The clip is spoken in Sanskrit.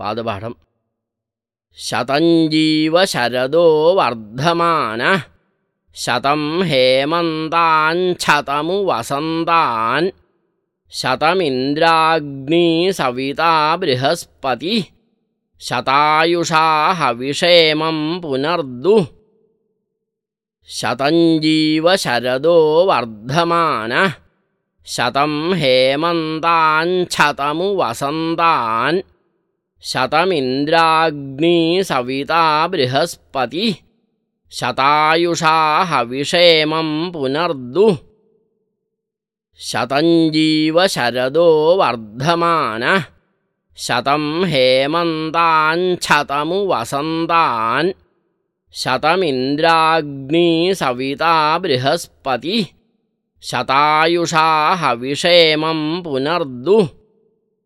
पादपाठम्। शतञ्जीवशरदो वर्धमानः शतं हेमन्ताञ्छतमु वसन्तान् शतमिन्द्राग्निसविता बृहस्पतिः शतायुषा हविषेमं पुनर्दु। शतञ्जीवशरदो वर्धमानः शतं हेमन्ताञ्छतमु वसन्तान् शतमिन्द्राग्निसविता बृहस्पतिः। शतायुषा हविषेमं पुनर्दु। शतञ्जीवशरदो वर्धमानः। शतं हेमन्ताञ्छतमु वसन्तान्। शतमिन्द्राग्निसविता बृहस्पतिः। शतायुषा हविषेमं पुनर्दु